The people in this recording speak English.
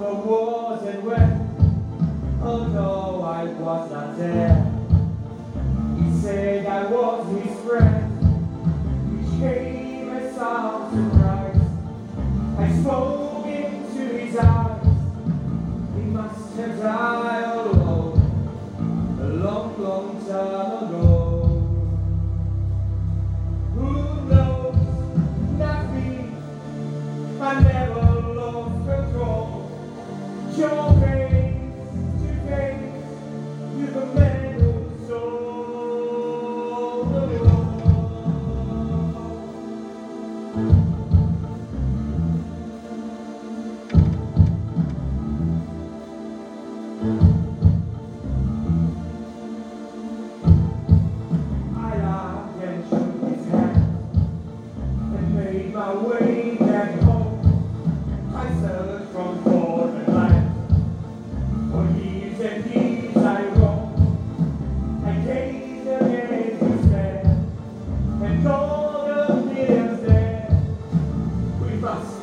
the wars and where, although I was not there. He said I was Judas.